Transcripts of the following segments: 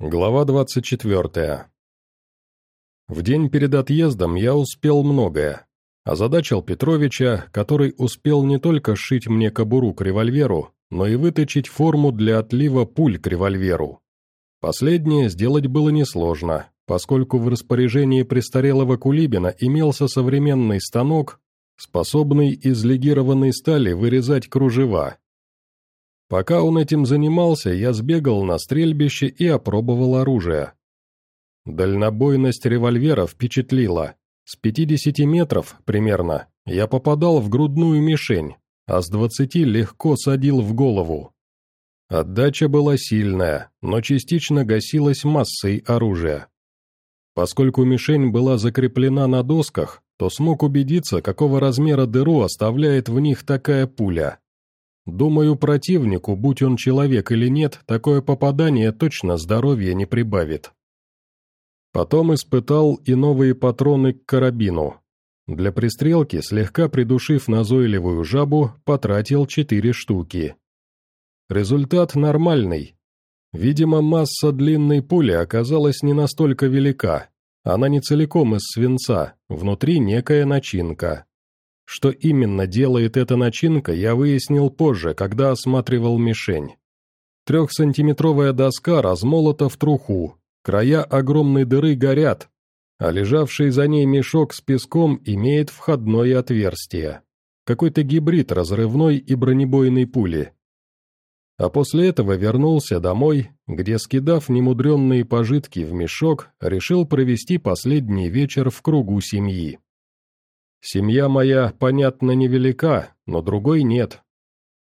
Глава 24. В день перед отъездом я успел многое. Озадачил Петровича, который успел не только сшить мне кобуру к револьверу, но и выточить форму для отлива пуль к револьверу. Последнее сделать было несложно, поскольку в распоряжении престарелого Кулибина имелся современный станок, способный из легированной стали вырезать кружева, Пока он этим занимался, я сбегал на стрельбище и опробовал оружие. Дальнобойность револьвера впечатлила. С 50 метров, примерно, я попадал в грудную мишень, а с 20 легко садил в голову. Отдача была сильная, но частично гасилась массой оружия. Поскольку мишень была закреплена на досках, то смог убедиться, какого размера дыру оставляет в них такая пуля. Думаю, противнику, будь он человек или нет, такое попадание точно здоровья не прибавит. Потом испытал и новые патроны к карабину. Для пристрелки, слегка придушив назойливую жабу, потратил четыре штуки. Результат нормальный. Видимо, масса длинной пули оказалась не настолько велика. Она не целиком из свинца, внутри некая начинка. Что именно делает эта начинка, я выяснил позже, когда осматривал мишень. Трехсантиметровая доска размолота в труху, края огромной дыры горят, а лежавший за ней мешок с песком имеет входное отверстие. Какой-то гибрид разрывной и бронебойной пули. А после этого вернулся домой, где, скидав немудренные пожитки в мешок, решил провести последний вечер в кругу семьи. Семья моя, понятно, невелика, но другой нет.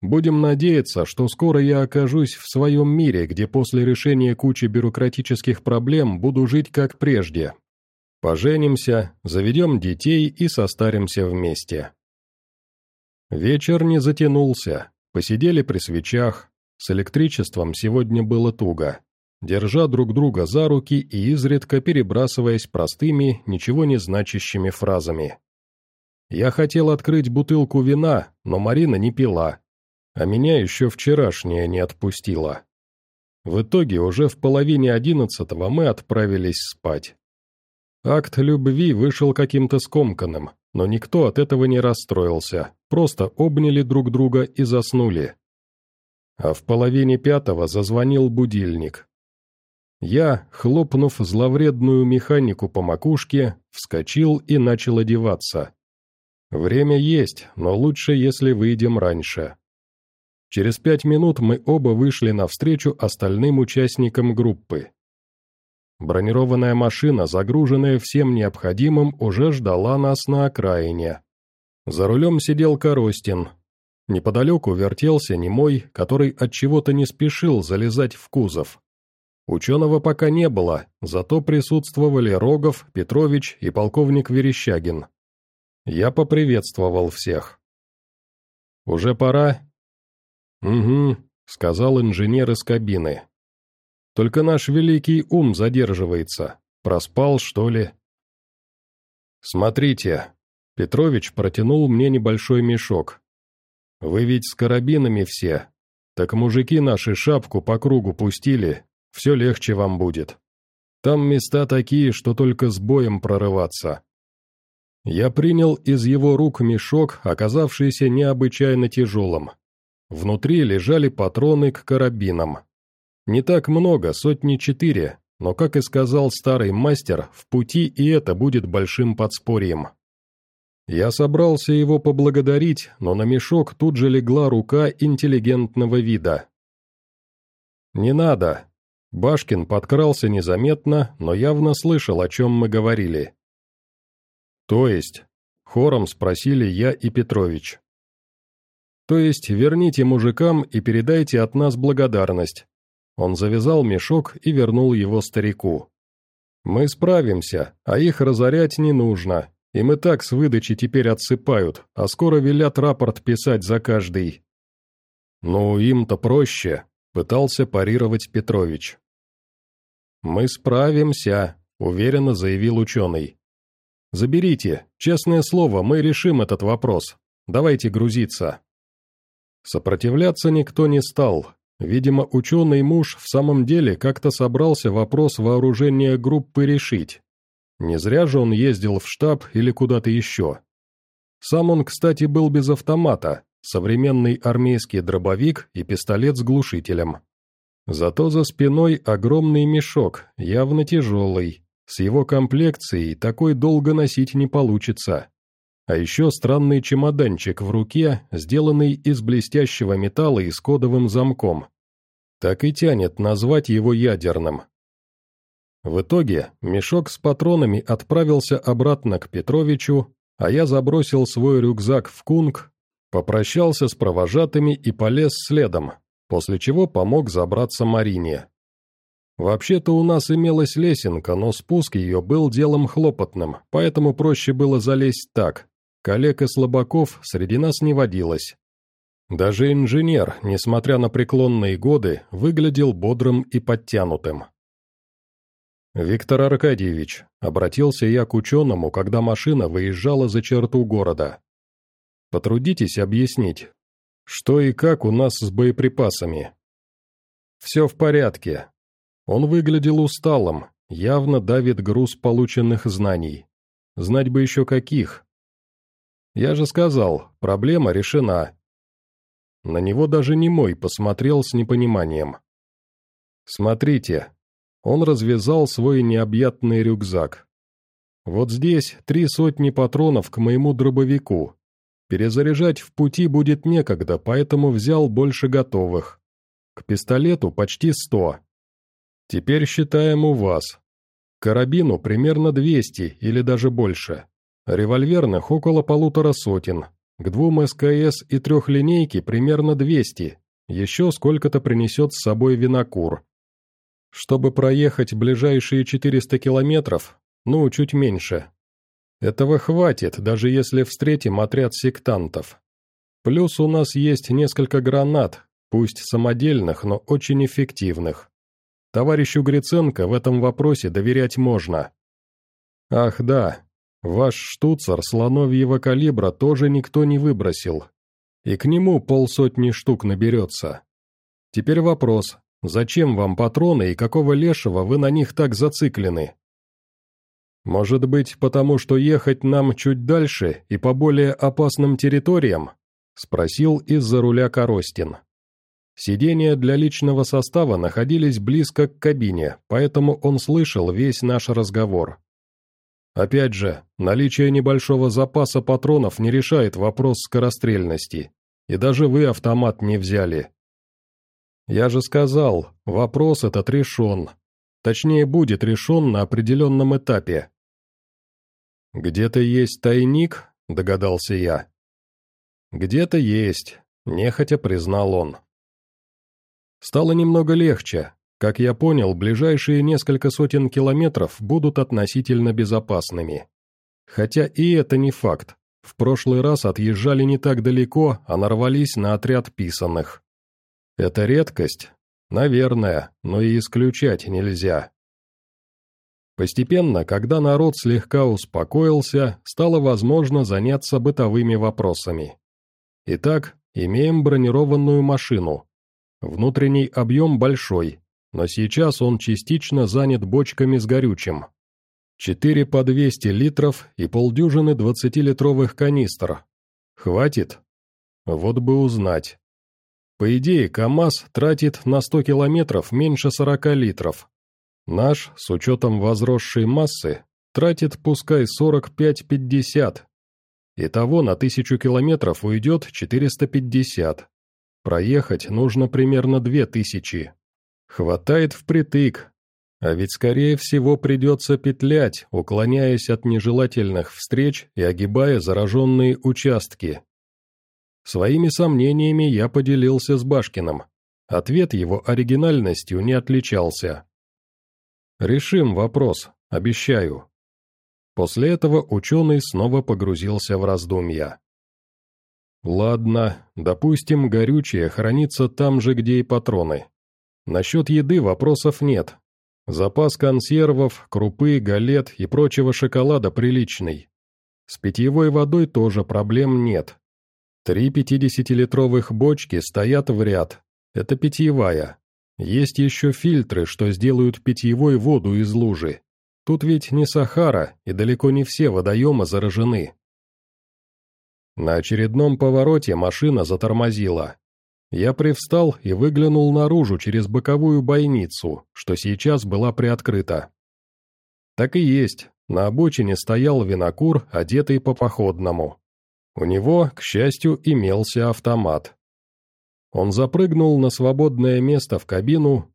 Будем надеяться, что скоро я окажусь в своем мире, где после решения кучи бюрократических проблем буду жить как прежде. Поженимся, заведем детей и состаримся вместе. Вечер не затянулся, посидели при свечах, с электричеством сегодня было туго, держа друг друга за руки и изредка перебрасываясь простыми, ничего не значащими фразами. Я хотел открыть бутылку вина, но Марина не пила, а меня еще вчерашняя не отпустила. В итоге уже в половине одиннадцатого мы отправились спать. Акт любви вышел каким-то скомканным, но никто от этого не расстроился, просто обняли друг друга и заснули. А в половине пятого зазвонил будильник. Я, хлопнув зловредную механику по макушке, вскочил и начал одеваться. Время есть, но лучше, если выйдем раньше. Через пять минут мы оба вышли навстречу остальным участникам группы. Бронированная машина, загруженная всем необходимым, уже ждала нас на окраине. За рулем сидел Коростин. Неподалеку вертелся немой, который от чего-то не спешил залезать в кузов. Ученого пока не было, зато присутствовали Рогов, Петрович и полковник Верещагин. Я поприветствовал всех. «Уже пора?» «Угу», — сказал инженер из кабины. «Только наш великий ум задерживается. Проспал, что ли?» «Смотрите», — Петрович протянул мне небольшой мешок. «Вы ведь с карабинами все. Так мужики наши шапку по кругу пустили, все легче вам будет. Там места такие, что только с боем прорываться. Я принял из его рук мешок, оказавшийся необычайно тяжелым. Внутри лежали патроны к карабинам. Не так много, сотни четыре, но, как и сказал старый мастер, в пути и это будет большим подспорьем. Я собрался его поблагодарить, но на мешок тут же легла рука интеллигентного вида. «Не надо». Башкин подкрался незаметно, но явно слышал, о чем мы говорили. «То есть?» — хором спросили я и Петрович. «То есть верните мужикам и передайте от нас благодарность». Он завязал мешок и вернул его старику. «Мы справимся, а их разорять не нужно. Им и так с выдачи теперь отсыпают, а скоро велят рапорт писать за каждый». «Ну, им-то проще», — пытался парировать Петрович. «Мы справимся», — уверенно заявил ученый. Заберите, честное слово, мы решим этот вопрос. Давайте грузиться». Сопротивляться никто не стал. Видимо, ученый муж в самом деле как-то собрался вопрос вооружения группы решить. Не зря же он ездил в штаб или куда-то еще. Сам он, кстати, был без автомата, современный армейский дробовик и пистолет с глушителем. Зато за спиной огромный мешок, явно тяжелый. С его комплекцией такой долго носить не получится. А еще странный чемоданчик в руке, сделанный из блестящего металла и с кодовым замком. Так и тянет назвать его ядерным. В итоге мешок с патронами отправился обратно к Петровичу, а я забросил свой рюкзак в кунг, попрощался с провожатыми и полез следом, после чего помог забраться Марине. Вообще-то у нас имелась лесенка, но спуск ее был делом хлопотным, поэтому проще было залезть так. Коллег и слабаков среди нас не водилось. Даже инженер, несмотря на преклонные годы, выглядел бодрым и подтянутым. «Виктор Аркадьевич», — обратился я к ученому, когда машина выезжала за черту города. «Потрудитесь объяснить, что и как у нас с боеприпасами?» «Все в порядке». Он выглядел усталым, явно давит груз полученных знаний. Знать бы еще каких. Я же сказал, проблема решена. На него даже не мой посмотрел с непониманием. «Смотрите, он развязал свой необъятный рюкзак. «Вот здесь три сотни патронов к моему дробовику. Перезаряжать в пути будет некогда, поэтому взял больше готовых. К пистолету почти сто. Теперь считаем у вас. Карабину примерно 200 или даже больше. Револьверных около полутора сотен. К двум СКС и трехлинейке примерно 200. Еще сколько-то принесет с собой винокур. Чтобы проехать ближайшие 400 километров, ну, чуть меньше. Этого хватит, даже если встретим отряд сектантов. Плюс у нас есть несколько гранат, пусть самодельных, но очень эффективных. Товарищу Гриценко в этом вопросе доверять можно. Ах да, ваш штуцер слоновьего калибра тоже никто не выбросил. И к нему полсотни штук наберется. Теперь вопрос, Зачем вам патроны и какого лешего вы на них так зациклены? Может быть, потому что ехать нам чуть дальше и по более опасным территориям? Спросил из-за руля Коростин. Сидения для личного состава находились близко к кабине, поэтому он слышал весь наш разговор. Опять же, наличие небольшого запаса патронов не решает вопрос скорострельности, и даже вы автомат не взяли. Я же сказал, вопрос этот решен. Точнее, будет решен на определенном этапе. «Где-то есть тайник?» – догадался я. «Где-то есть», – нехотя признал он. Стало немного легче. Как я понял, ближайшие несколько сотен километров будут относительно безопасными. Хотя и это не факт. В прошлый раз отъезжали не так далеко, а нарвались на отряд писанных. Это редкость? Наверное, но и исключать нельзя. Постепенно, когда народ слегка успокоился, стало возможно заняться бытовыми вопросами. Итак, имеем бронированную машину. Внутренний объем большой, но сейчас он частично занят бочками с горючим. Четыре по 200 литров и полдюжины 20-литровых канистр. Хватит? Вот бы узнать. По идее, КАМАЗ тратит на 100 километров меньше 40 литров. Наш, с учетом возросшей массы, тратит пускай 45-50. Итого на 1000 километров уйдет 450. Проехать нужно примерно 2000. Хватает впритык. А ведь скорее всего придется петлять, уклоняясь от нежелательных встреч и огибая зараженные участки. Своими сомнениями я поделился с Башкиным. Ответ его оригинальностью не отличался. «Решим вопрос, обещаю». После этого ученый снова погрузился в раздумья. «Ладно, допустим, горючее хранится там же, где и патроны. Насчет еды вопросов нет. Запас консервов, крупы, галет и прочего шоколада приличный. С питьевой водой тоже проблем нет. Три пятидесятилитровых бочки стоят в ряд, Это питьевая. Есть еще фильтры, что сделают питьевой воду из лужи. Тут ведь не Сахара, и далеко не все водоемы заражены. На очередном повороте машина затормозила. Я привстал и выглянул наружу через боковую бойницу, что сейчас была приоткрыта. Так и есть, на обочине стоял винокур, одетый по походному. У него, к счастью, имелся автомат. Он запрыгнул на свободное место в кабину,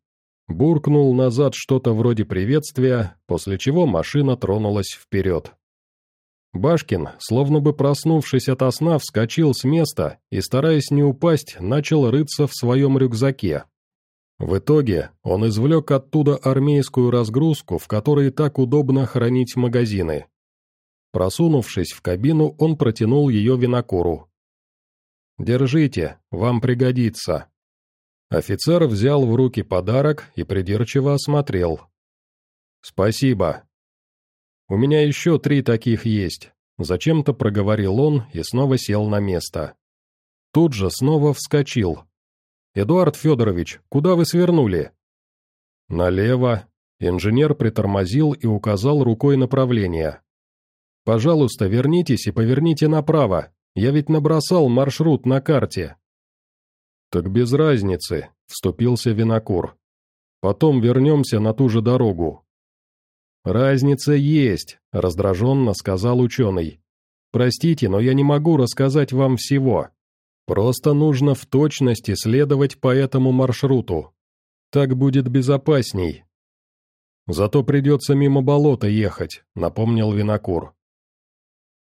буркнул назад что-то вроде приветствия, после чего машина тронулась вперед. Башкин, словно бы проснувшись ото сна, вскочил с места и, стараясь не упасть, начал рыться в своем рюкзаке. В итоге он извлек оттуда армейскую разгрузку, в которой так удобно хранить магазины. Просунувшись в кабину, он протянул ее винокуру. «Держите, вам пригодится». Офицер взял в руки подарок и придирчиво осмотрел. «Спасибо. У меня еще три таких есть», — зачем-то проговорил он и снова сел на место. Тут же снова вскочил. «Эдуард Федорович, куда вы свернули?» «Налево». Инженер притормозил и указал рукой направление. «Пожалуйста, вернитесь и поверните направо. Я ведь набросал маршрут на карте». «Так без разницы», — вступился Винокур. «Потом вернемся на ту же дорогу». «Разница есть», — раздраженно сказал ученый. «Простите, но я не могу рассказать вам всего. Просто нужно в точности следовать по этому маршруту. Так будет безопасней». «Зато придется мимо болота ехать», — напомнил Винокур.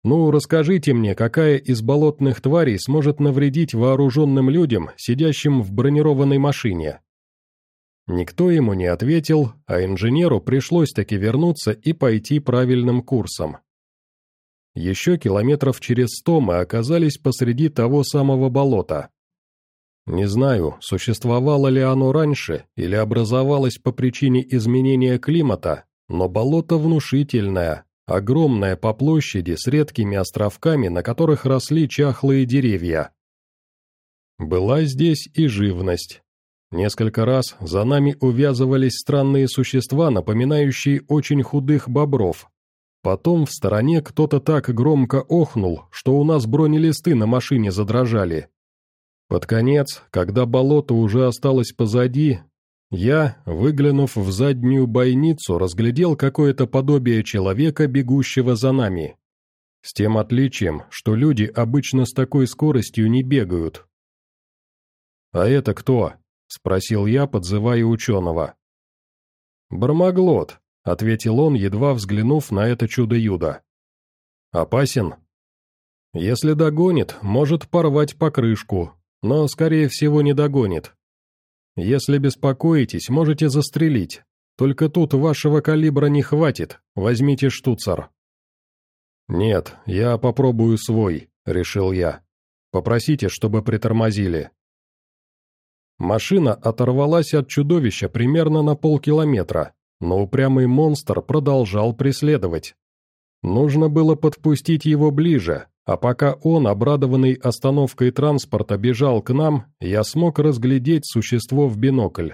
«Ну, расскажите мне, какая из болотных тварей сможет навредить вооруженным людям, сидящим в бронированной машине?» Никто ему не ответил, а инженеру пришлось таки вернуться и пойти правильным курсом. Еще километров через сто мы оказались посреди того самого болота. Не знаю, существовало ли оно раньше или образовалось по причине изменения климата, но болото внушительное, огромное по площади с редкими островками, на которых росли чахлые деревья. Была здесь и живность. Несколько раз за нами увязывались странные существа, напоминающие очень худых бобров. Потом в стороне кто-то так громко охнул, что у нас бронелисты на машине задрожали. Под конец, когда болото уже осталось позади, я, выглянув в заднюю бойницу, разглядел какое-то подобие человека, бегущего за нами. С тем отличием, что люди обычно с такой скоростью не бегают. «А это кто?» — спросил я, подзывая ученого. «Бармаглот», — ответил он, едва взглянув на это чудо-юдо. «Опасен?» «Если догонит, может порвать покрышку, но, скорее всего, не догонит. Если беспокоитесь, можете застрелить, только тут вашего калибра не хватит, возьмите штуцер». «Нет, я попробую свой», — решил я. «Попросите, чтобы притормозили». Машина оторвалась от чудовища примерно на полкилометра, но упрямый монстр продолжал преследовать. Нужно было подпустить его ближе, а пока он, обрадованный остановкой транспорта, бежал к нам, я смог разглядеть существо в бинокль.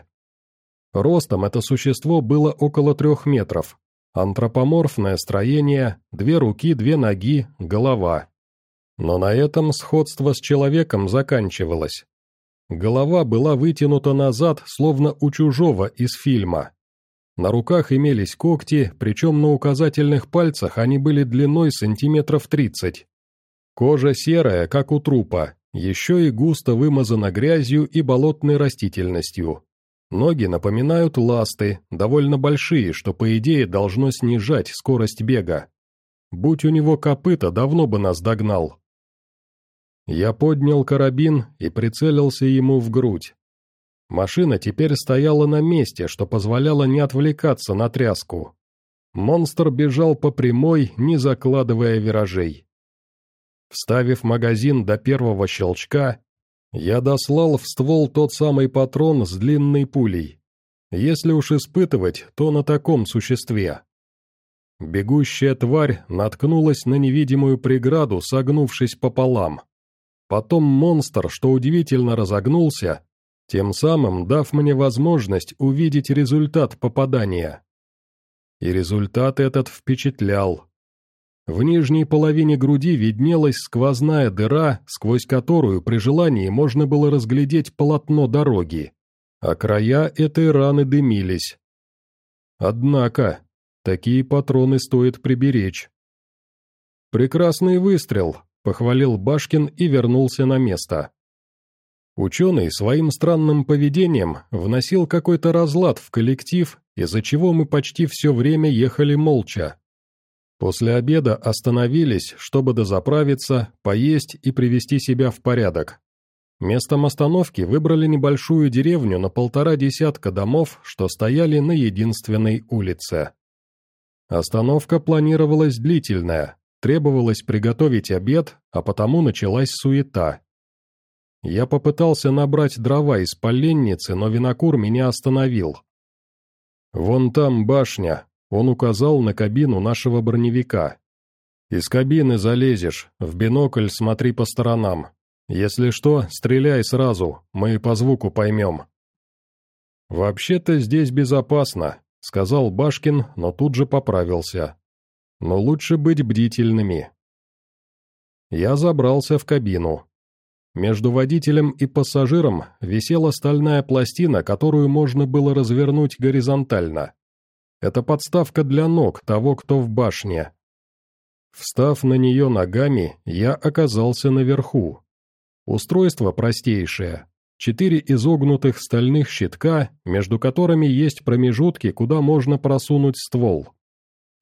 Ростом это существо было около трех метров. Антропоморфное строение, две руки, две ноги, голова. Но на этом сходство с человеком заканчивалось. Голова была вытянута назад, словно у чужого из фильма. На руках имелись когти, причем на указательных пальцах они были длиной сантиметров тридцать. Кожа серая, как у трупа, еще и густо вымазана грязью и болотной растительностью. Ноги напоминают ласты, довольно большие, что по идее должно снижать скорость бега. Будь у него копыта, давно бы нас догнал. Я поднял карабин и прицелился ему в грудь. Машина теперь стояла на месте, что позволяло не отвлекаться на тряску. Монстр бежал по прямой, не закладывая виражей. Вставив магазин до первого щелчка, я дослал в ствол тот самый патрон с длинной пулей. Если уж испытывать, то на таком существе. Бегущая тварь наткнулась на невидимую преграду, согнувшись пополам. Потом монстр, что удивительно разогнулся, тем самым дав мне возможность увидеть результат попадания. И результат этот впечатлял. В нижней половине груди виднелась сквозная дыра, сквозь которую при желании можно было разглядеть полотно дороги, а края этой раны дымились. Однако, такие патроны стоит приберечь. «Прекрасный выстрел», — похвалил Башкин и вернулся на место. Ученый своим странным поведением вносил какой-то разлад в коллектив, из-за чего мы почти все время ехали молча. После обеда остановились, чтобы дозаправиться, поесть и привести себя в порядок. Местом остановки выбрали небольшую деревню на полтора десятка домов, что стояли на единственной улице. Остановка планировалась длительная, требовалось приготовить обед, а потому началась суета. Я попытался набрать дрова из поленницы, но винокур меня остановил. «Вон там башня», он указал на кабину нашего броневика. «Из кабины залезешь, в бинокль смотри по сторонам. Если что, стреляй сразу, мы по звуку поймем». «Вообще-то здесь безопасно», — сказал Башкин, но тут же поправился. «Но лучше быть бдительными». Я забрался в кабину. Между водителем и пассажиром висела стальная пластина, которую можно было развернуть горизонтально. Это подставка для ног того, кто в башне. Встав на нее ногами, я оказался наверху. Устройство простейшее. Четыре изогнутых стальных щитка, между которыми есть промежутки, куда можно просунуть ствол.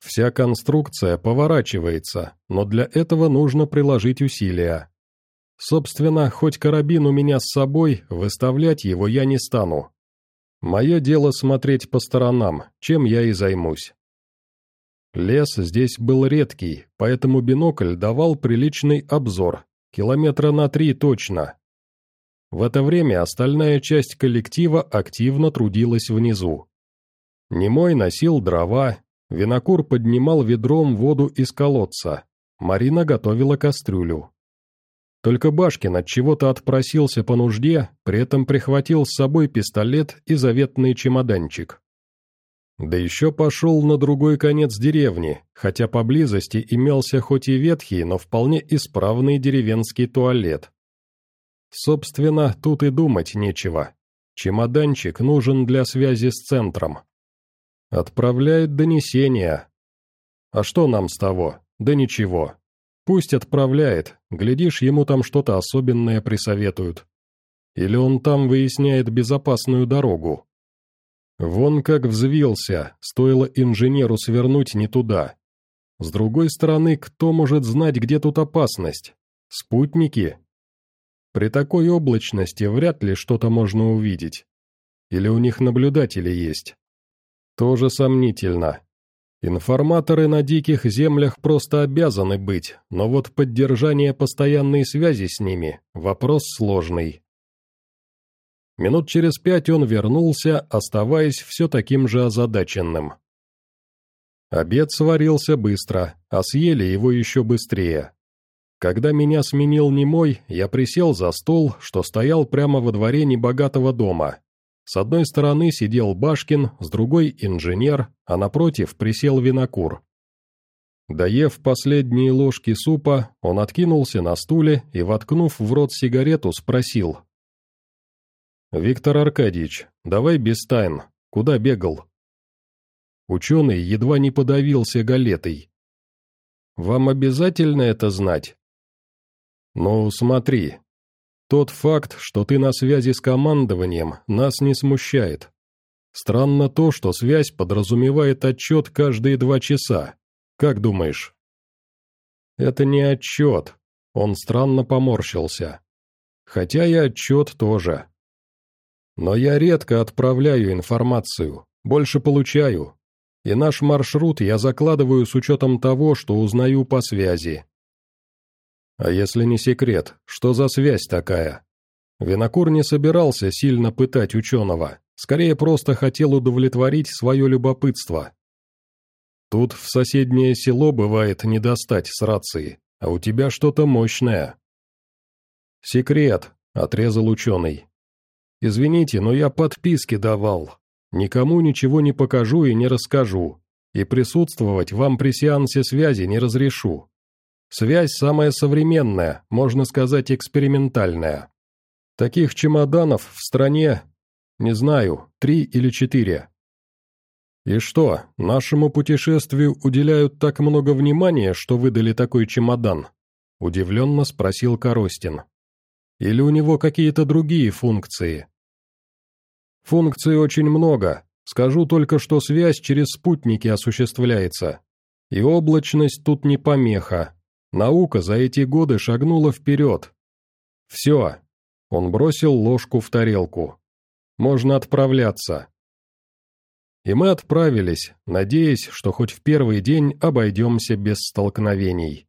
Вся конструкция поворачивается, но для этого нужно приложить усилия. Собственно, хоть карабин у меня с собой, выставлять его я не стану. Мое дело смотреть по сторонам, чем я и займусь. Лес здесь был редкий, поэтому бинокль давал приличный обзор, километра на три точно. В это время остальная часть коллектива активно трудилась внизу. Немой носил дрова, винокур поднимал ведром воду из колодца, Марина готовила кастрюлю. Только Башкин от чего-то отпросился по нужде, при этом прихватил с собой пистолет и заветный чемоданчик. Да еще пошел на другой конец деревни, хотя поблизости имелся хоть и ветхий, но вполне исправный деревенский туалет. Собственно, тут и думать нечего. Чемоданчик нужен для связи с центром. Отправляет донесение. А что нам с того? Да ничего. Пусть отправляет, глядишь, ему там что-то особенное присоветуют. Или он там выясняет безопасную дорогу. Вон как взвился, стоило инженеру свернуть не туда. С другой стороны, кто может знать, где тут опасность? Спутники? При такой облачности вряд ли что-то можно увидеть. Или у них наблюдатели есть? Тоже сомнительно. Информаторы на диких землях просто обязаны быть, но вот поддержание постоянной связи с ними – вопрос сложный. Минут через пять он вернулся, оставаясь все таким же озадаченным. Обед сварился быстро, а съели его еще быстрее. Когда меня сменил немой, я присел за стол, что стоял прямо во дворе небогатого дома, с одной стороны сидел Башкин, с другой – инженер, а напротив присел винокур. Доев последние ложки супа, он откинулся на стуле и, воткнув в рот сигарету, спросил. «Виктор Аркадьевич, давай без тайн. Куда бегал?» Ученый едва не подавился галетой. «Вам обязательно это знать?» «Ну, смотри, тот факт, что ты на связи с командованием, нас не смущает. Странно то, что связь подразумевает отчет каждые два часа. Как думаешь? Это не отчет. Он странно поморщился. Хотя и отчет тоже. Но я редко отправляю информацию, больше получаю. И наш маршрут я закладываю с учетом того, что узнаю по связи. А если не секрет, что за связь такая? Винокур не собирался сильно пытать ученого, скорее просто хотел удовлетворить свое любопытство. Тут в соседнее село бывает не достать с рации, а у тебя что-то мощное. «Секрет», — отрезал ученый. Извините, но я подписки давал. Никому ничего не покажу и не расскажу. И присутствовать вам при сеансе связи не разрешу. Связь самая современная, можно сказать, экспериментальная. Таких чемоданов в стране, не знаю, три или четыре. И что, нашему путешествию уделяют так много внимания, что выдали такой чемодан? Удивленно спросил Коростин. Или у него какие-то другие функции? Функций очень много. Скажу только, что связь через спутники осуществляется. И облачность тут не помеха. Наука за эти годы шагнула вперед. Все. Он бросил ложку в тарелку. Можно отправляться. И мы отправились, надеясь, что хоть в первый день обойдемся без столкновений.